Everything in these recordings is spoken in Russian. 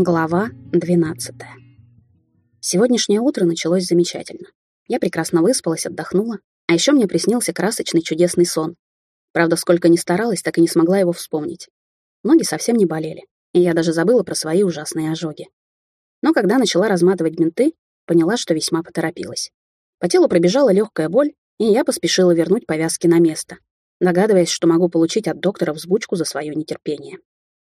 Глава 12. Сегодняшнее утро началось замечательно. Я прекрасно выспалась, отдохнула, а еще мне приснился красочный чудесный сон. Правда, сколько ни старалась, так и не смогла его вспомнить. Ноги совсем не болели, и я даже забыла про свои ужасные ожоги. Но когда начала разматывать бинты, поняла, что весьма поторопилась. По телу пробежала легкая боль, и я поспешила вернуть повязки на место, догадываясь, что могу получить от доктора взбучку за свое нетерпение.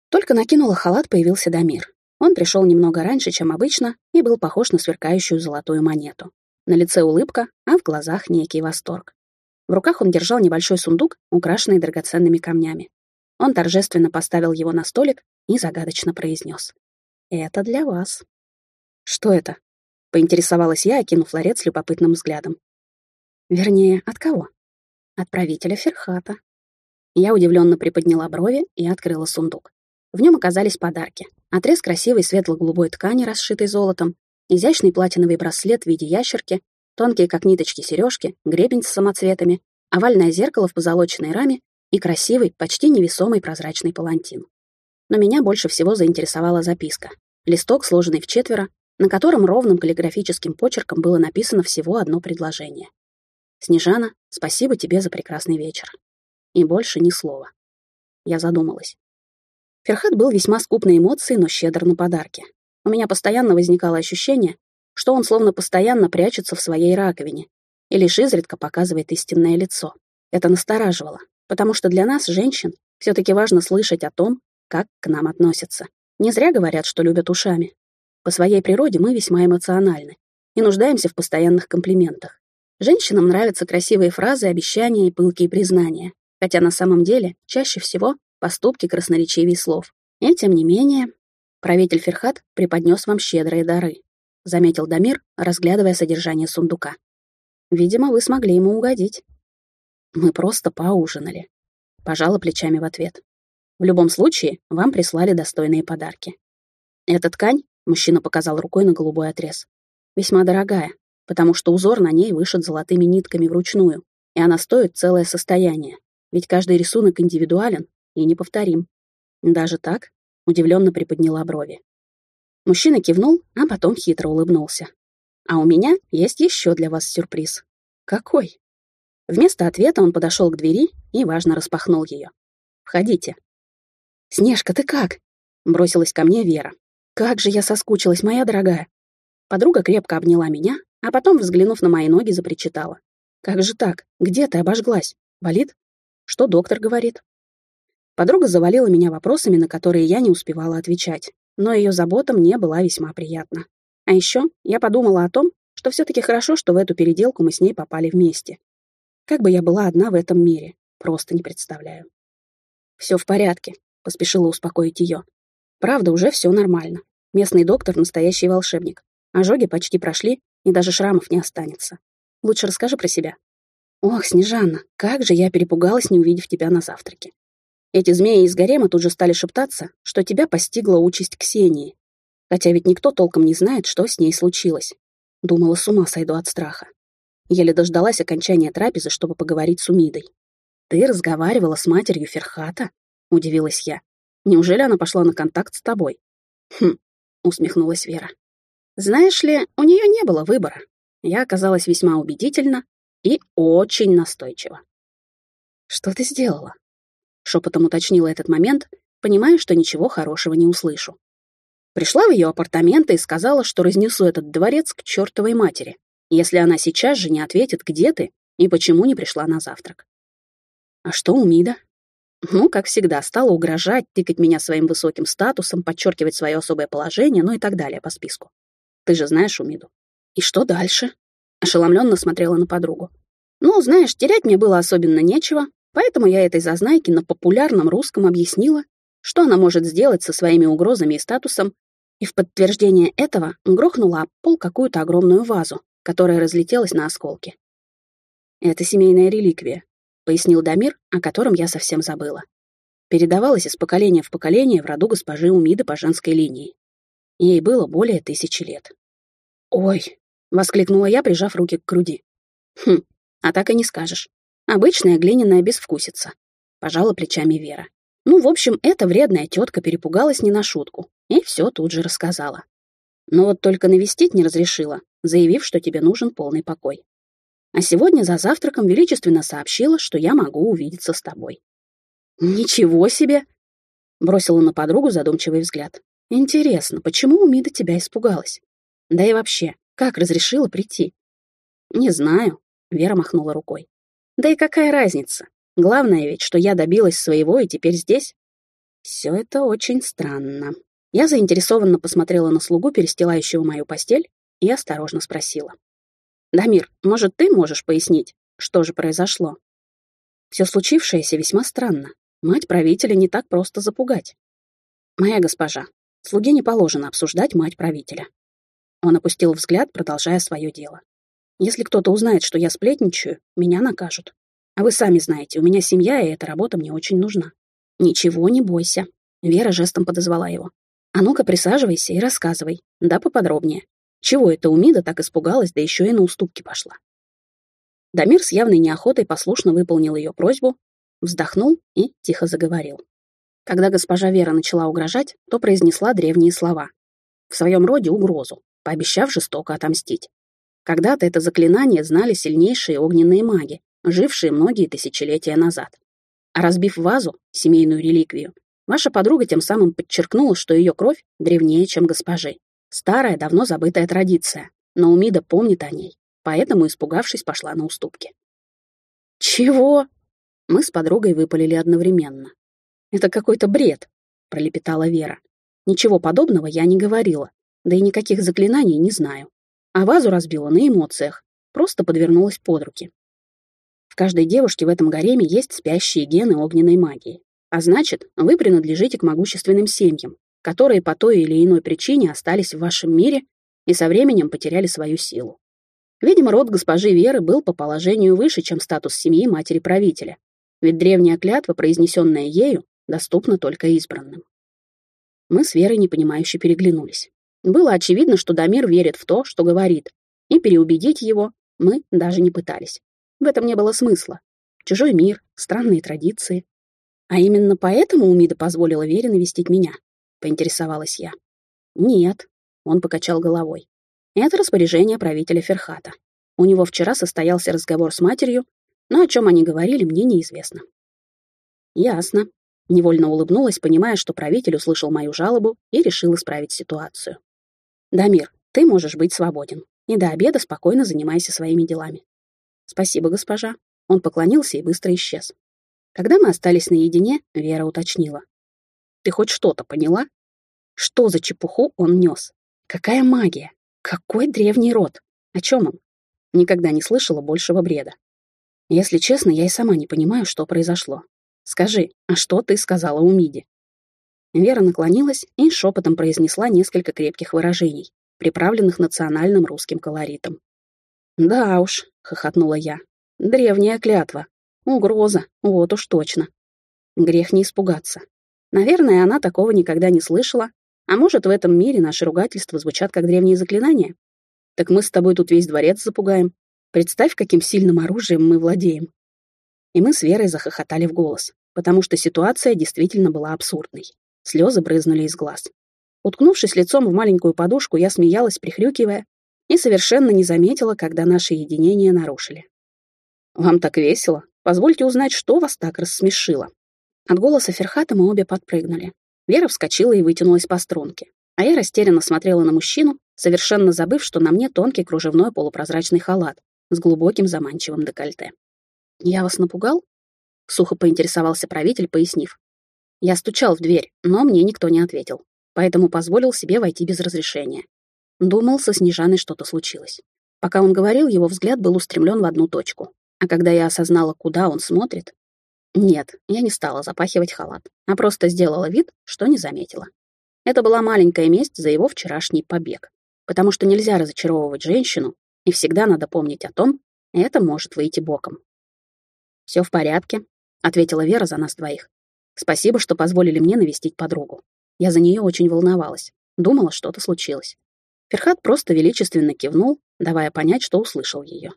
Только накинула халат, появился Дамир. Он пришел немного раньше, чем обычно, и был похож на сверкающую золотую монету. На лице улыбка, а в глазах некий восторг. В руках он держал небольшой сундук, украшенный драгоценными камнями. Он торжественно поставил его на столик и загадочно произнес. «Это для вас». «Что это?» — поинтересовалась я, окинув ларец любопытным взглядом. «Вернее, от кого?» «От правителя Ферхата». Я удивленно приподняла брови и открыла сундук. В нем оказались подарки. Отрез красивой светло-голубой ткани, расшитой золотом, изящный платиновый браслет в виде ящерки, тонкие как ниточки сережки, гребень с самоцветами, овальное зеркало в позолоченной раме и красивый, почти невесомый прозрачный палантин. Но меня больше всего заинтересовала записка. Листок, сложенный в четверо, на котором ровным каллиграфическим почерком было написано всего одно предложение. «Снежана, спасибо тебе за прекрасный вечер». И больше ни слова. Я задумалась. Ферхат был весьма скуп на эмоции, но щедр на подарки. У меня постоянно возникало ощущение, что он словно постоянно прячется в своей раковине и лишь изредка показывает истинное лицо. Это настораживало, потому что для нас, женщин, все-таки важно слышать о том, как к нам относятся. Не зря говорят, что любят ушами. По своей природе мы весьма эмоциональны и нуждаемся в постоянных комплиментах. Женщинам нравятся красивые фразы, обещания и пылкие признания, хотя на самом деле чаще всего поступки красноречивее слов. И тем не менее, правитель Ферхат преподнес вам щедрые дары, заметил Дамир, разглядывая содержание сундука. Видимо, вы смогли ему угодить. Мы просто поужинали. Пожала плечами в ответ. В любом случае, вам прислали достойные подарки. Эта ткань, мужчина показал рукой на голубой отрез, весьма дорогая, потому что узор на ней вышит золотыми нитками вручную, и она стоит целое состояние, ведь каждый рисунок индивидуален и неповторим. Даже так? Удивленно приподняла брови. Мужчина кивнул, а потом хитро улыбнулся. А у меня есть еще для вас сюрприз. Какой? Вместо ответа он подошел к двери и важно распахнул ее. Входите. Снежка, ты как? Бросилась ко мне Вера. Как же я соскучилась, моя дорогая. Подруга крепко обняла меня, а потом, взглянув на мои ноги, запричитала. Как же так? Где ты обожглась? Болит? Что доктор говорит? Подруга завалила меня вопросами, на которые я не успевала отвечать, но ее забота мне была весьма приятна. А еще я подумала о том, что все-таки хорошо, что в эту переделку мы с ней попали вместе. Как бы я была одна в этом мире, просто не представляю. Все в порядке, поспешила успокоить ее. Правда, уже все нормально. Местный доктор — настоящий волшебник. Ожоги почти прошли, и даже шрамов не останется. Лучше расскажи про себя. Ох, Снежанна, как же я перепугалась, не увидев тебя на завтраке. Эти змеи из гарема тут же стали шептаться, что тебя постигла участь Ксении. Хотя ведь никто толком не знает, что с ней случилось. Думала, с ума сойду от страха. Еле дождалась окончания трапезы, чтобы поговорить с Умидой. «Ты разговаривала с матерью Ферхата?» — удивилась я. «Неужели она пошла на контакт с тобой?» «Хм», — усмехнулась Вера. «Знаешь ли, у нее не было выбора. Я оказалась весьма убедительна и очень настойчива». «Что ты сделала?» Шепотом уточнила этот момент, понимая, что ничего хорошего не услышу. Пришла в ее апартаменты и сказала, что разнесу этот дворец к чертовой матери, если она сейчас же не ответит, где ты и почему не пришла на завтрак. А что у Мида? Ну, как всегда, стала угрожать, тыкать меня своим высоким статусом, подчеркивать свое особое положение, ну и так далее по списку. Ты же знаешь Умиду. И что дальше? Ошеломленно смотрела на подругу. Ну, знаешь, терять мне было особенно нечего, Поэтому я этой зазнайке на популярном русском объяснила, что она может сделать со своими угрозами и статусом, и в подтверждение этого грохнула об пол какую-то огромную вазу, которая разлетелась на осколки. «Это семейная реликвия», — пояснил Дамир, о котором я совсем забыла. Передавалась из поколения в поколение в роду госпожи Умиды по женской линии. Ей было более тысячи лет. «Ой!» — воскликнула я, прижав руки к груди. «Хм, а так и не скажешь. Обычная глиняная безвкусица. Пожала плечами Вера. Ну, в общем, эта вредная тетка перепугалась не на шутку и все тут же рассказала. Но вот только навестить не разрешила, заявив, что тебе нужен полный покой. А сегодня за завтраком величественно сообщила, что я могу увидеться с тобой. «Ничего себе!» — бросила на подругу задумчивый взгляд. «Интересно, почему Умида тебя испугалась? Да и вообще, как разрешила прийти?» «Не знаю», — Вера махнула рукой. «Да и какая разница? Главное ведь, что я добилась своего и теперь здесь. Все это очень странно. Я заинтересованно посмотрела на слугу, перестилающего мою постель, и осторожно спросила. «Дамир, может, ты можешь пояснить, что же произошло?» Все случившееся весьма странно. Мать правителя не так просто запугать. «Моя госпожа, слуге не положено обсуждать мать правителя». Он опустил взгляд, продолжая свое дело. «Если кто-то узнает, что я сплетничаю, меня накажут. А вы сами знаете, у меня семья, и эта работа мне очень нужна. Ничего не бойся. Вера жестом подозвала его. А ну-ка присаживайся и рассказывай. Да поподробнее. Чего это Умида так испугалась, да еще и на уступки пошла? Дамир с явной неохотой послушно выполнил ее просьбу, вздохнул и тихо заговорил. Когда госпожа Вера начала угрожать, то произнесла древние слова. В своем роде угрозу, пообещав жестоко отомстить. Когда-то это заклинание знали сильнейшие огненные маги, жившие многие тысячелетия назад. А разбив вазу, семейную реликвию, ваша подруга тем самым подчеркнула, что ее кровь древнее, чем госпожи. Старая, давно забытая традиция, но Умида помнит о ней, поэтому, испугавшись, пошла на уступки. «Чего?» Мы с подругой выпалили одновременно. «Это какой-то бред», — пролепетала Вера. «Ничего подобного я не говорила, да и никаких заклинаний не знаю. А вазу разбила на эмоциях, просто подвернулась под руки. В каждой девушке в этом гареме есть спящие гены огненной магии. А значит, вы принадлежите к могущественным семьям, которые по той или иной причине остались в вашем мире и со временем потеряли свою силу. Видимо, род госпожи Веры был по положению выше, чем статус семьи матери-правителя, ведь древняя клятва, произнесенная ею, доступна только избранным. Мы с Верой непонимающе переглянулись. Было очевидно, что Дамир верит в то, что говорит, и переубедить его мы даже не пытались. В этом не было смысла. Чужой мир, странные традиции. А именно поэтому Умида позволила Вере навестить меня, поинтересовалась я. Нет, он покачал головой. Это распоряжение правителя Ферхата. У него вчера состоялся разговор с матерью, но о чем они говорили, мне неизвестно. Ясно. Невольно улыбнулась, понимая, что правитель услышал мою жалобу и решил исправить ситуацию. «Дамир, ты можешь быть свободен. И до обеда спокойно занимайся своими делами. «Спасибо, госпожа». Он поклонился и быстро исчез. Когда мы остались наедине, Вера уточнила. «Ты хоть что-то поняла? Что за чепуху он нес? Какая магия? Какой древний род? О чем он? Никогда не слышала большего бреда. Если честно, я и сама не понимаю, что произошло. Скажи, а что ты сказала Умиде?» Вера наклонилась и шепотом произнесла несколько крепких выражений, приправленных национальным русским колоритом. «Да уж», — хохотнула я, — «древняя клятва. Угроза, вот уж точно. Грех не испугаться. Наверное, она такого никогда не слышала, а может, в этом мире наши ругательства звучат как древние заклинания? Так мы с тобой тут весь дворец запугаем. Представь, каким сильным оружием мы владеем». И мы с Верой захохотали в голос, потому что ситуация действительно была абсурдной. Слезы брызнули из глаз. Уткнувшись лицом в маленькую подушку, я смеялась, прихрюкивая, и совершенно не заметила, когда наше единение нарушили. «Вам так весело? Позвольте узнать, что вас так рассмешило». От голоса Ферхата мы обе подпрыгнули. Вера вскочила и вытянулась по струнке, а я растерянно смотрела на мужчину, совершенно забыв, что на мне тонкий кружевной полупрозрачный халат с глубоким заманчивым декольте. «Я вас напугал?» — сухо поинтересовался правитель, пояснив. Я стучал в дверь, но мне никто не ответил, поэтому позволил себе войти без разрешения. Думал, со Снежаной что-то случилось. Пока он говорил, его взгляд был устремлен в одну точку. А когда я осознала, куда он смотрит... Нет, я не стала запахивать халат, а просто сделала вид, что не заметила. Это была маленькая месть за его вчерашний побег. Потому что нельзя разочаровывать женщину, и всегда надо помнить о том, это может выйти боком. «Все в порядке», — ответила Вера за нас двоих. «Спасибо, что позволили мне навестить подругу. Я за нее очень волновалась. Думала, что-то случилось. Ферхат просто величественно кивнул, давая понять, что услышал ее.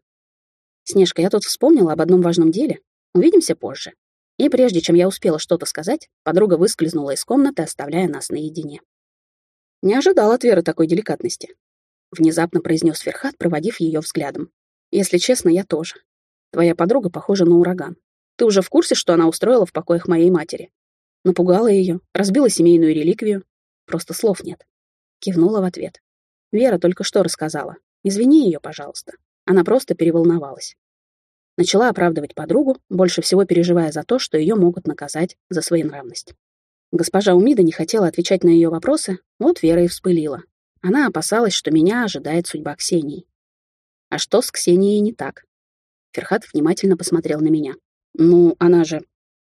«Снежка, я тут вспомнила об одном важном деле. Увидимся позже». И прежде чем я успела что-то сказать, подруга выскользнула из комнаты, оставляя нас наедине. Не ожидал от Веры такой деликатности. Внезапно произнес Ферхат, проводив ее взглядом. Если честно, я тоже. Твоя подруга похожа на ураган. Ты уже в курсе, что она устроила в покоях моей матери? Напугала ее, разбила семейную реликвию. Просто слов нет. Кивнула в ответ. Вера только что рассказала. Извини ее, пожалуйста. Она просто переволновалась. Начала оправдывать подругу, больше всего переживая за то, что ее могут наказать за своенравность. Госпожа Умида не хотела отвечать на ее вопросы, вот Вера и вспылила. Она опасалась, что меня ожидает судьба Ксении. А что с Ксенией не так? Ферхат внимательно посмотрел на меня. Ну, она же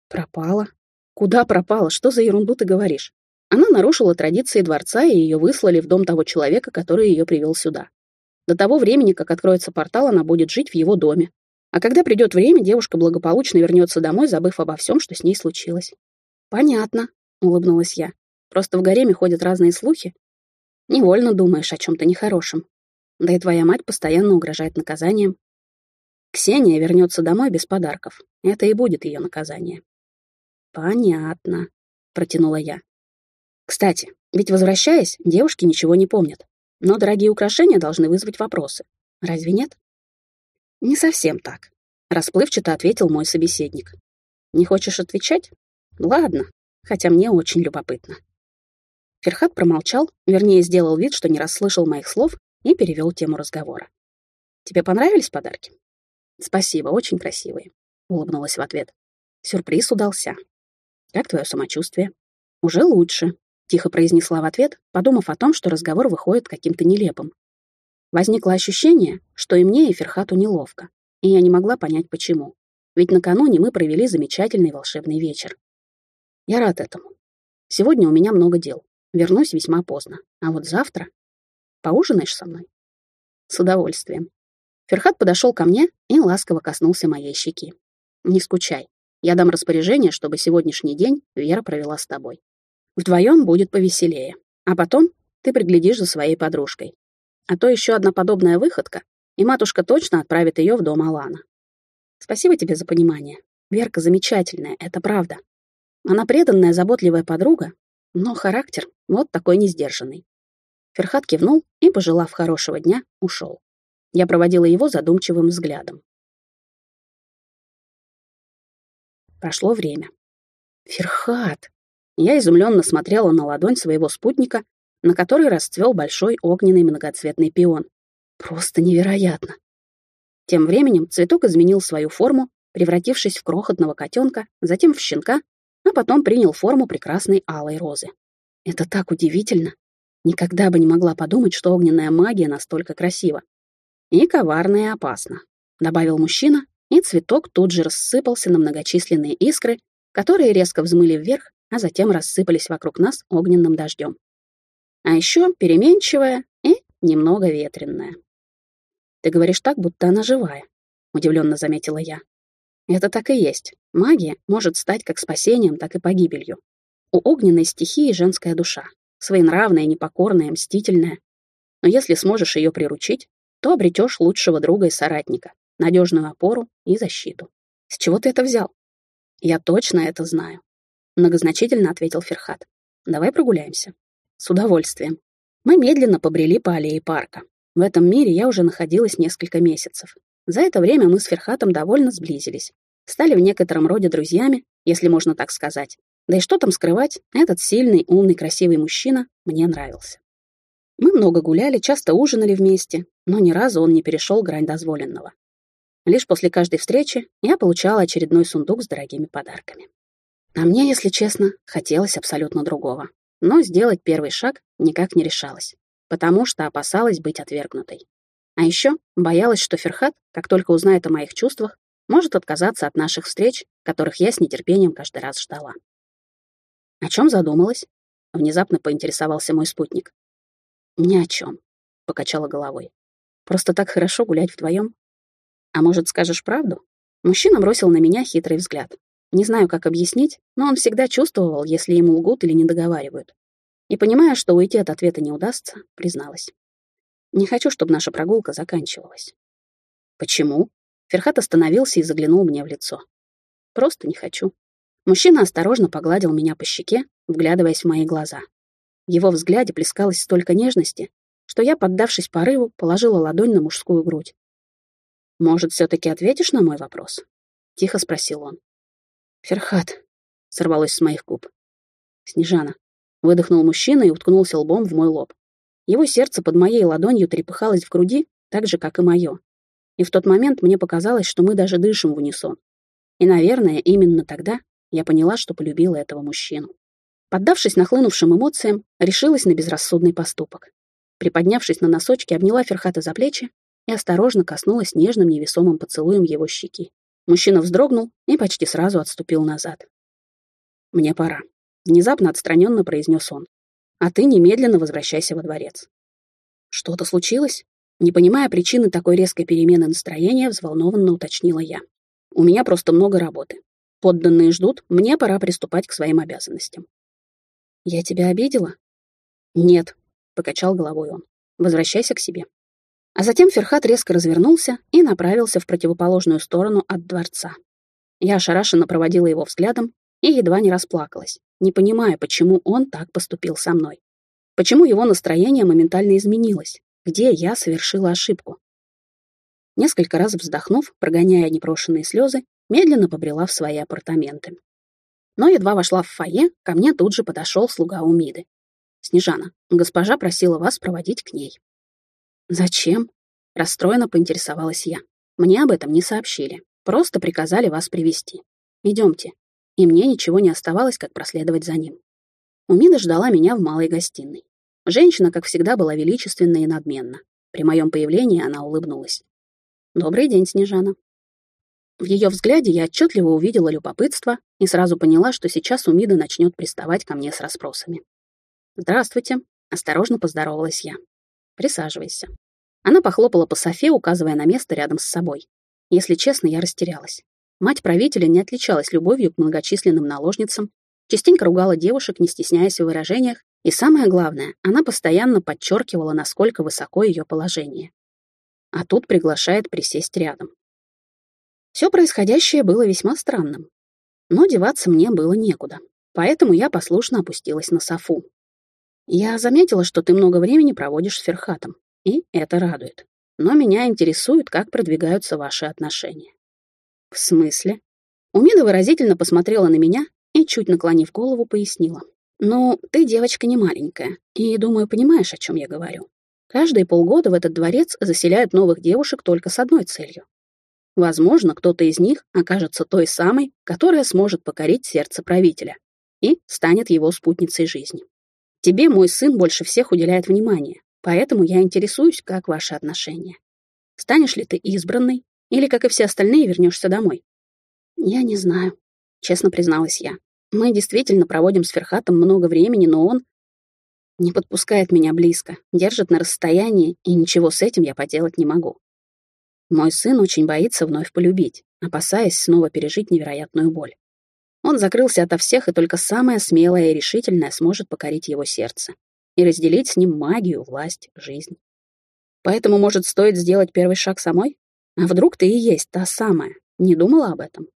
пропала. Куда пропала? Что за ерунду ты говоришь? Она нарушила традиции дворца, и ее выслали в дом того человека, который ее привел сюда. До того времени, как откроется портал, она будет жить в его доме. А когда придет время, девушка благополучно вернется домой, забыв обо всем, что с ней случилось. «Понятно», — улыбнулась я. «Просто в гареме ходят разные слухи. Невольно думаешь о чем-то нехорошем. Да и твоя мать постоянно угрожает наказанием. Ксения вернется домой без подарков. Это и будет ее наказание». «Понятно», — протянула я. «Кстати, ведь возвращаясь, девушки ничего не помнят. Но дорогие украшения должны вызвать вопросы. Разве нет?» «Не совсем так», — расплывчато ответил мой собеседник. «Не хочешь отвечать? Ладно, хотя мне очень любопытно». Ферхат промолчал, вернее, сделал вид, что не расслышал моих слов и перевел тему разговора. «Тебе понравились подарки?» «Спасибо, очень красивые», — улыбнулась в ответ. Сюрприз удался. «Как твое самочувствие?» «Уже лучше», — тихо произнесла в ответ, подумав о том, что разговор выходит каким-то нелепым. Возникло ощущение, что и мне, и Ферхату неловко, и я не могла понять, почему. Ведь накануне мы провели замечательный волшебный вечер. Я рад этому. Сегодня у меня много дел. Вернусь весьма поздно. А вот завтра... Поужинаешь со мной? С удовольствием. Ферхат подошел ко мне и ласково коснулся моей щеки. Не скучай. Я дам распоряжение, чтобы сегодняшний день Вера провела с тобой. Вдвоем будет повеселее. А потом ты приглядишь за своей подружкой. А то еще одна подобная выходка, и матушка точно отправит ее в дом Алана. Спасибо тебе за понимание. Верка замечательная, это правда. Она преданная, заботливая подруга, но характер вот такой несдержанный. Ферхат кивнул и, пожелав хорошего дня, ушел. Я проводила его задумчивым взглядом. Прошло время. Ферхат! Я изумленно смотрела на ладонь своего спутника, на которой расцвел большой огненный многоцветный пион. Просто невероятно. Тем временем цветок изменил свою форму, превратившись в крохотного котенка, затем в щенка, а потом принял форму прекрасной алой розы. Это так удивительно. Никогда бы не могла подумать, что огненная магия настолько красива. И коварна и опасна, добавил мужчина, и цветок тут же рассыпался на многочисленные искры, которые резко взмыли вверх, а затем рассыпались вокруг нас огненным дождем а еще переменчивая и немного ветренная. «Ты говоришь так, будто она живая», — удивленно заметила я. «Это так и есть. Магия может стать как спасением, так и погибелью. У огненной стихии женская душа, своенравная, непокорная, мстительная. Но если сможешь ее приручить, то обретешь лучшего друга и соратника, надежную опору и защиту. С чего ты это взял? Я точно это знаю, многозначительно ответил Ферхат. Давай прогуляемся. С удовольствием. Мы медленно побрели по аллее парка. В этом мире я уже находилась несколько месяцев. За это время мы с Ферхатом довольно сблизились. Стали в некотором роде друзьями, если можно так сказать. Да и что там скрывать, этот сильный, умный, красивый мужчина мне нравился. Мы много гуляли, часто ужинали вместе, но ни разу он не перешел грань дозволенного. Лишь после каждой встречи я получала очередной сундук с дорогими подарками. А мне, если честно, хотелось абсолютно другого но сделать первый шаг никак не решалась, потому что опасалась быть отвергнутой. А еще боялась, что Ферхат, как только узнает о моих чувствах, может отказаться от наших встреч, которых я с нетерпением каждый раз ждала. «О чем задумалась?» — внезапно поинтересовался мой спутник. «Ни о чем», — покачала головой. «Просто так хорошо гулять вдвоем. А может, скажешь правду?» Мужчина бросил на меня хитрый взгляд. Не знаю, как объяснить, но он всегда чувствовал, если ему лгут или не договаривают. И понимая, что уйти от ответа не удастся, призналась. Не хочу, чтобы наша прогулка заканчивалась. Почему? Ферхат остановился и заглянул мне в лицо. Просто не хочу. Мужчина осторожно погладил меня по щеке, вглядываясь в мои глаза. В его взгляде плескалось столько нежности, что я, поддавшись порыву, положила ладонь на мужскую грудь. «Может, все-таки ответишь на мой вопрос?» — тихо спросил он. «Ферхат», — сорвалось с моих губ. «Снежана», — выдохнул мужчина и уткнулся лбом в мой лоб. Его сердце под моей ладонью трепыхалось в груди, так же, как и мое. И в тот момент мне показалось, что мы даже дышим в унисон. И, наверное, именно тогда я поняла, что полюбила этого мужчину. Поддавшись нахлынувшим эмоциям, решилась на безрассудный поступок. Приподнявшись на носочки, обняла Ферхата за плечи и осторожно коснулась нежным невесомым поцелуем его щеки. Мужчина вздрогнул и почти сразу отступил назад. «Мне пора», — внезапно отстраненно произнес он. «А ты немедленно возвращайся во дворец». «Что-то случилось?» Не понимая причины такой резкой перемены настроения, взволнованно уточнила я. «У меня просто много работы. Подданные ждут, мне пора приступать к своим обязанностям». «Я тебя обидела?» «Нет», — покачал головой он. «Возвращайся к себе». А затем Ферхат резко развернулся и направился в противоположную сторону от дворца. Я ошарашенно проводила его взглядом и едва не расплакалась, не понимая, почему он так поступил со мной. Почему его настроение моментально изменилось, где я совершила ошибку. Несколько раз вздохнув, прогоняя непрошенные слезы, медленно побрела в свои апартаменты. Но едва вошла в фойе, ко мне тут же подошел слуга Умиды. «Снежана, госпожа просила вас проводить к ней». «Зачем?» — расстроенно поинтересовалась я. «Мне об этом не сообщили. Просто приказали вас привести. Идемте». И мне ничего не оставалось, как проследовать за ним. Умида ждала меня в малой гостиной. Женщина, как всегда, была величественна и надменна. При моем появлении она улыбнулась. «Добрый день, Снежана». В ее взгляде я отчетливо увидела любопытство и сразу поняла, что сейчас Умида начнет приставать ко мне с расспросами. «Здравствуйте», — осторожно поздоровалась я. Присаживайся». Она похлопала по софе, указывая на место рядом с собой. Если честно, я растерялась. Мать правителя не отличалась любовью к многочисленным наложницам, частенько ругала девушек, не стесняясь в выражениях, и самое главное, она постоянно подчеркивала, насколько высоко ее положение. А тут приглашает присесть рядом. Все происходящее было весьма странным. Но деваться мне было некуда, поэтому я послушно опустилась на софу. Я заметила, что ты много времени проводишь с Ферхатом, и это радует. Но меня интересует, как продвигаются ваши отношения. В смысле? Умида выразительно посмотрела на меня и, чуть наклонив голову, пояснила. «Ну, ты девочка не маленькая, и, думаю, понимаешь, о чем я говорю. Каждые полгода в этот дворец заселяют новых девушек только с одной целью. Возможно, кто-то из них окажется той самой, которая сможет покорить сердце правителя и станет его спутницей жизни. Тебе мой сын больше всех уделяет внимание, поэтому я интересуюсь, как ваши отношения. Станешь ли ты избранной, или, как и все остальные, вернешься домой? Я не знаю, честно призналась я. Мы действительно проводим с Ферхатом много времени, но он не подпускает меня близко, держит на расстоянии, и ничего с этим я поделать не могу. Мой сын очень боится вновь полюбить, опасаясь снова пережить невероятную боль. Он закрылся ото всех, и только самое смелое и решительное сможет покорить его сердце и разделить с ним магию, власть, жизнь. Поэтому, может, стоит сделать первый шаг самой? А вдруг ты и есть та самая? Не думала об этом?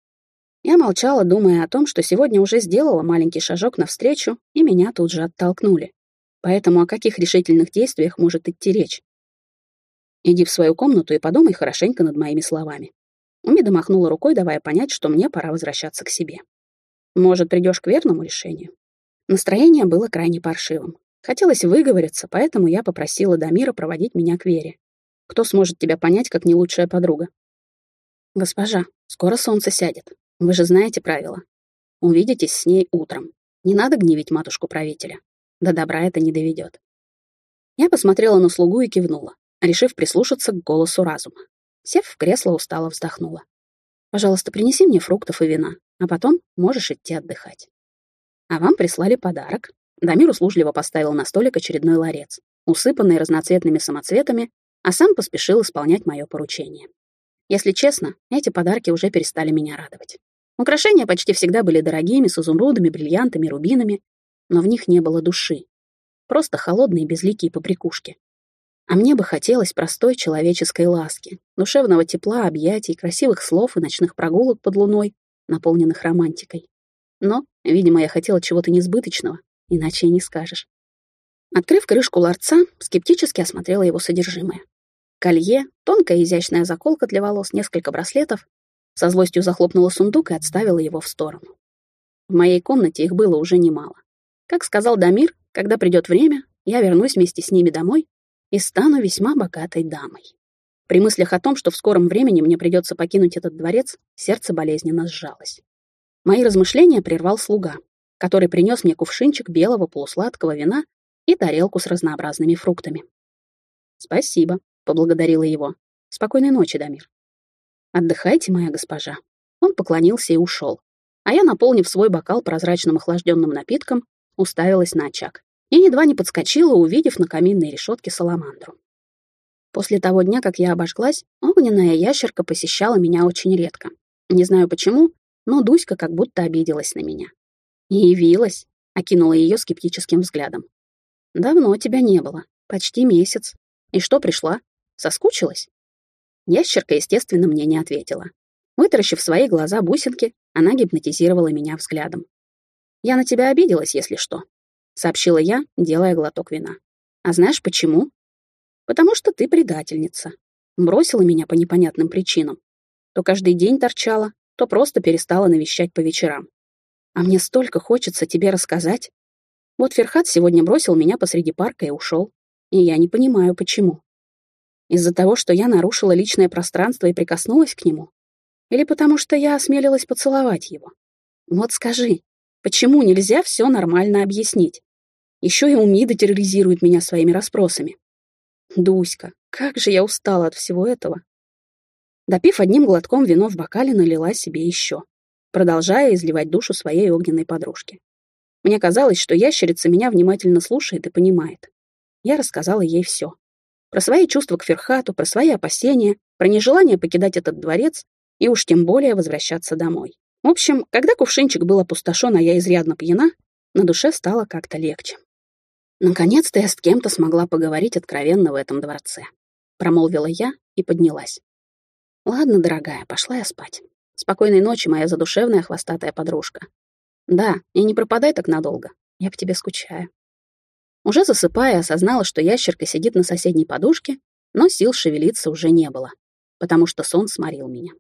Я молчала, думая о том, что сегодня уже сделала маленький шажок навстречу, и меня тут же оттолкнули. Поэтому о каких решительных действиях может идти речь? Иди в свою комнату и подумай хорошенько над моими словами. Умида махнула рукой, давая понять, что мне пора возвращаться к себе. Может, придешь к верному решению? Настроение было крайне паршивым. Хотелось выговориться, поэтому я попросила Дамира проводить меня к Вере. Кто сможет тебя понять, как не лучшая подруга? Госпожа, скоро солнце сядет. Вы же знаете правила. Увидитесь с ней утром. Не надо гневить матушку-правителя. До добра это не доведет. Я посмотрела на слугу и кивнула, решив прислушаться к голосу разума. Сев в кресло, устало вздохнула. «Пожалуйста, принеси мне фруктов и вина а потом можешь идти отдыхать. А вам прислали подарок. Дамир услужливо поставил на столик очередной ларец, усыпанный разноцветными самоцветами, а сам поспешил исполнять мое поручение. Если честно, эти подарки уже перестали меня радовать. Украшения почти всегда были дорогими, с изумрудами, бриллиантами, рубинами, но в них не было души. Просто холодные безликие побрякушки. А мне бы хотелось простой человеческой ласки, душевного тепла, объятий, красивых слов и ночных прогулок под луной, наполненных романтикой. Но, видимо, я хотела чего-то несбыточного, иначе и не скажешь. Открыв крышку ларца, скептически осмотрела его содержимое. Колье, тонкая изящная заколка для волос, несколько браслетов. Со злостью захлопнула сундук и отставила его в сторону. В моей комнате их было уже немало. Как сказал Дамир, когда придет время, я вернусь вместе с ними домой и стану весьма богатой дамой. При мыслях о том, что в скором времени мне придется покинуть этот дворец, сердце болезненно сжалось. Мои размышления прервал слуга, который принес мне кувшинчик белого полусладкого вина и тарелку с разнообразными фруктами. «Спасибо», — поблагодарила его. «Спокойной ночи, Дамир». «Отдыхайте, моя госпожа». Он поклонился и ушел. А я, наполнив свой бокал прозрачным охлажденным напитком, уставилась на очаг и едва не подскочила, увидев на каминной решетке саламандру. После того дня, как я обожглась, огненная ящерка посещала меня очень редко. Не знаю почему, но Дуська как будто обиделась на меня. «И явилась», — окинула ее скептическим взглядом. «Давно тебя не было. Почти месяц. И что пришла? Соскучилась?» Ящерка, естественно, мне не ответила. Вытаращив свои глаза бусинки, она гипнотизировала меня взглядом. «Я на тебя обиделась, если что», — сообщила я, делая глоток вина. «А знаешь почему?» «Потому что ты предательница. Бросила меня по непонятным причинам. То каждый день торчала, то просто перестала навещать по вечерам. А мне столько хочется тебе рассказать. Вот Ферхат сегодня бросил меня посреди парка и ушел. И я не понимаю, почему. Из-за того, что я нарушила личное пространство и прикоснулась к нему? Или потому что я осмелилась поцеловать его? Вот скажи, почему нельзя все нормально объяснить? Еще и Умида терроризирует меня своими расспросами. Дуська, как же я устала от всего этого. Допив одним глотком вино в бокале, налила себе еще, продолжая изливать душу своей огненной подружке. Мне казалось, что ящерица меня внимательно слушает и понимает. Я рассказала ей все. Про свои чувства к Ферхату, про свои опасения, про нежелание покидать этот дворец и уж тем более возвращаться домой. В общем, когда кувшинчик был опустошен, а я изрядно пьяна, на душе стало как-то легче. Наконец-то я с кем-то смогла поговорить откровенно в этом дворце. Промолвила я и поднялась. Ладно, дорогая, пошла я спать. Спокойной ночи, моя задушевная хвостатая подружка. Да, и не пропадай так надолго. Я по тебе скучаю. Уже засыпая, осознала, что ящерка сидит на соседней подушке, но сил шевелиться уже не было, потому что сон сморил меня.